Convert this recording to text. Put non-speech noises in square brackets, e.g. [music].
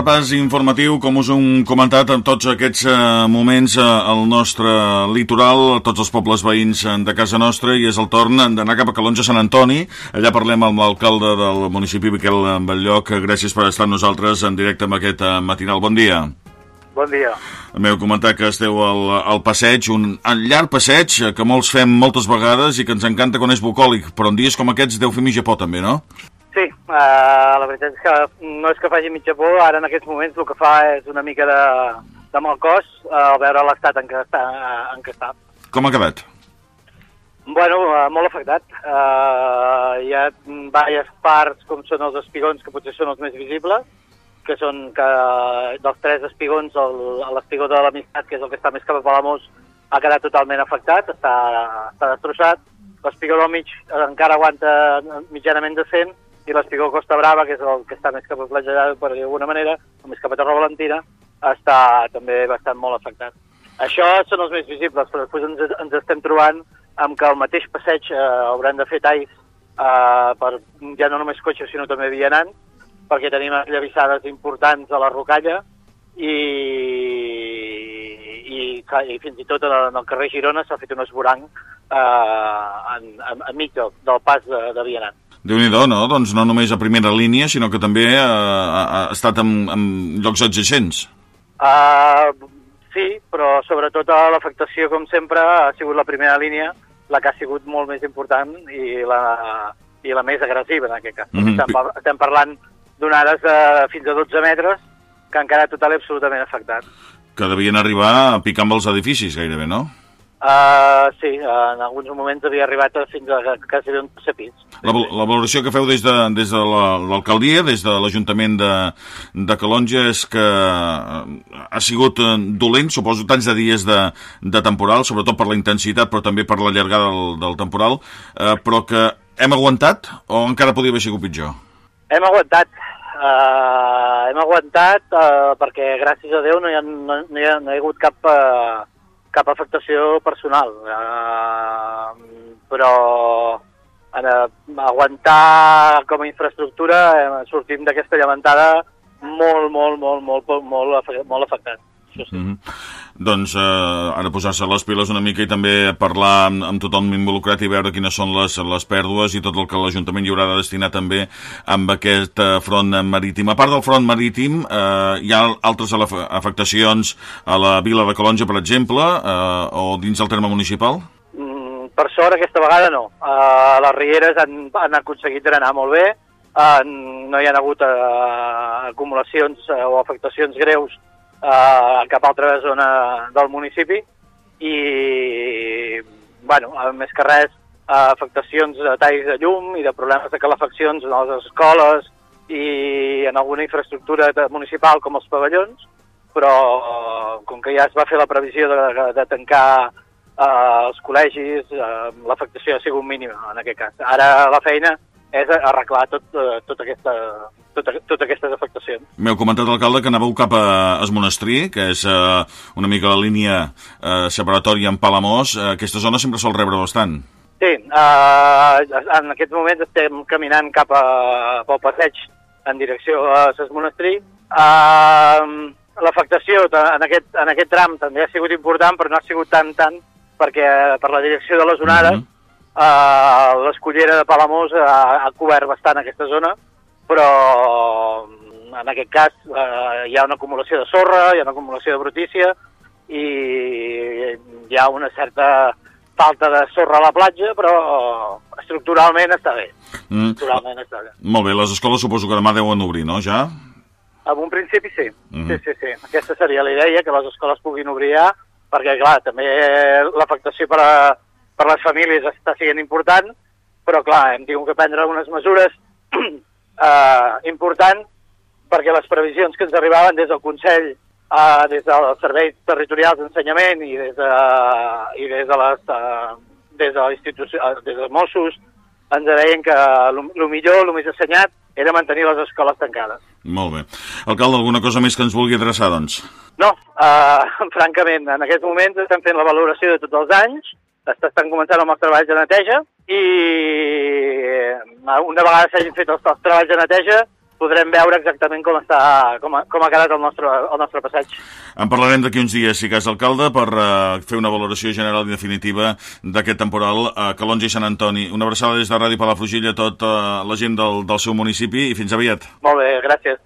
repàs informatiu, com us hem comentat en tots aquests eh, moments eh, al nostre litoral, a tots els pobles veïns eh, de casa nostra, i és el torn d'anar cap a Calonja Sant Antoni. Allà parlem amb l'alcalde del municipi, Miquel Batllloc. Gràcies per estar nosaltres en directe amb aquest matinal. Bon dia. Bon dia. M'heu comentat que esteu al, al passeig, un llarg passeig que molts fem moltes vegades i que ens encanta quan és bucòlic, però en dies com aquests deu fer mitja por també, no? Sí, uh, la veritat és que no és que faci mitja por, ara en aquests moments el que fa és una mica de, de mal cos uh, al veure l'estat en, què està, en què està. Com ha quedat? Bueno, uh, molt afectat. Uh, hi ha diverses parts, com són els espigons, que potser són els més visibles, que són que dels tres espigons, l'espigó de l'amistat, que és el que està més cap a Palamós, ha quedat totalment afectat, està, està destrossat. L'espigó del mig encara aguanta mitjanament decent, i l'Espigó Costa Brava, que és el que està més cap a Platja per dir d'alguna manera, o més cap a Torre Valentina, està també bastant molt afectat. Això són els més visibles, però després ens, ens estem trobant amb que el mateix passeig eh, hauran de fer talls eh, per ja no només cotxes, sinó també vianants, perquè tenim llavissades importants a la rocalla i, i, i fins i tot en el carrer Girona s'ha fet un esborang eh, en, en, enmig del, del pas de, de vianants déu nhi no? Doncs no només a primera línia, sinó que també ha, ha estat en, en llocs adjacents. Uh, sí, però sobretot l'afectació, com sempre, ha sigut la primera línia, la que ha sigut molt més important i la, i la més agressiva, en aquest cas. Mm -hmm. estem, estem parlant d'onades de fins a 12 metres que quedat total i absolutament afectats. Que devien arribar a picar amb els edificis, gairebé, no? Uh, sí, uh, en alguns moments havia arribat fins a quasi un tercer pis. La, la valoració que feu des de, des de l'alcaldia, des de l'Ajuntament de, de Calonja, és que eh, ha sigut dolent, suposo, tants de dies de, de temporal, sobretot per la intensitat, però també per la llargada del, del temporal, uh, però que hem aguantat o encara podria haver sigut pitjor? Hem aguantat. Uh, hem aguantat uh, perquè, gràcies a Déu, no hi ha, no, no hi ha, no hi ha hagut cap... Uh, cap afectació personal. Uh, però en, uh, aguantar com a infraestructura uh, sortim d'aquesta llevantada molt, molt, molt, molt, molt, molt, molt afectat. Això sí. Mm -hmm. Doncs eh, ara posar-se les piles una mica i també parlar amb, amb tothom involucrat i veure quines són les, les pèrdues i tot el que l'Ajuntament hi haurà de destinar també amb aquest eh, front marítim. A part del front marítim, eh, hi ha altres afectacions a la vila de Calonja, per exemple, eh, o dins del terme municipal? Mm, per sort, aquesta vegada no. Uh, les rieres han, han aconseguit drenar molt bé, uh, no hi ha hagut uh, acumulacions uh, o afectacions greus a cap altra zona del municipi i, bueno, més que res, afectacions de talls de llum i de problemes de calefaccions en les escoles i en alguna infraestructura municipal com els pavellons, però com que ja es va fer la previsió de, de tancar eh, els col·legis, eh, l'afectació ha sigut mínima en aquest cas. Ara la feina és arreglar tot, eh, tot aquesta, tota, totes aquestes afectacions. M'heu comentat, alcalde, que anàveu cap a Es Monestir, que és eh, una mica la línia eh, separatòria amb Palamós. Eh, aquesta zona sempre sol rebre bastant. Sí, eh, en aquest moment estem caminant cap a, pel passeig en direcció a Es Monestir. Eh, L'afectació en, aquest, en aquest tram també ha sigut important, però no ha sigut tant, tant, perquè per la direcció de les onades mm -hmm. Uh, L'escollera de Palamós ha, ha cobert bastant aquesta zona, però en aquest cas uh, hi ha una acumulació de sorra, hi ha una acumulació de brutícia i hi ha una certa falta de sorra a la platja, però estructuralment està bé. Mm. Estructuralment està bé. Molt bé, les escoles suposo que demà deuen obrir, no, ja? En un principi sí, mm -hmm. sí, sí, sí. Aquesta seria la idea, que les escoles puguin obrir ja, perquè, clar, també l'afectació per a per les famílies està sent important, però clar, hem tingut que prendre algunes mesures [clears throat] eh, importants perquè les previsions que ens arribaven des del Consell, eh, des dels serveis territorials d'ensenyament i des de, i des de les eh, des de l'institució, eh, des dels Mossos, ens deien que el millor, el més assenyat, era mantenir les escoles tancades. Molt bé. Alcalde, alguna cosa més que ens vulgui adreçar, doncs? No, eh, [laughs] francament, en aquest moment estem fent la valoració de tots els anys, estan començant amb els treballs de neteja i una vegada s'hagin fet els, els treballs de neteja podrem veure exactament com, està, com, ha, com ha quedat el nostre, el nostre passeig. En parlarem d'aquí uns dies, si cas alcalde, per uh, fer una valoració general i definitiva d'aquest temporal a Calonge i Sant Antoni. Una abraçada des de Ràdio Palafrugell a tota uh, la gent del, del seu municipi i fins aviat. Molt bé, gràcies.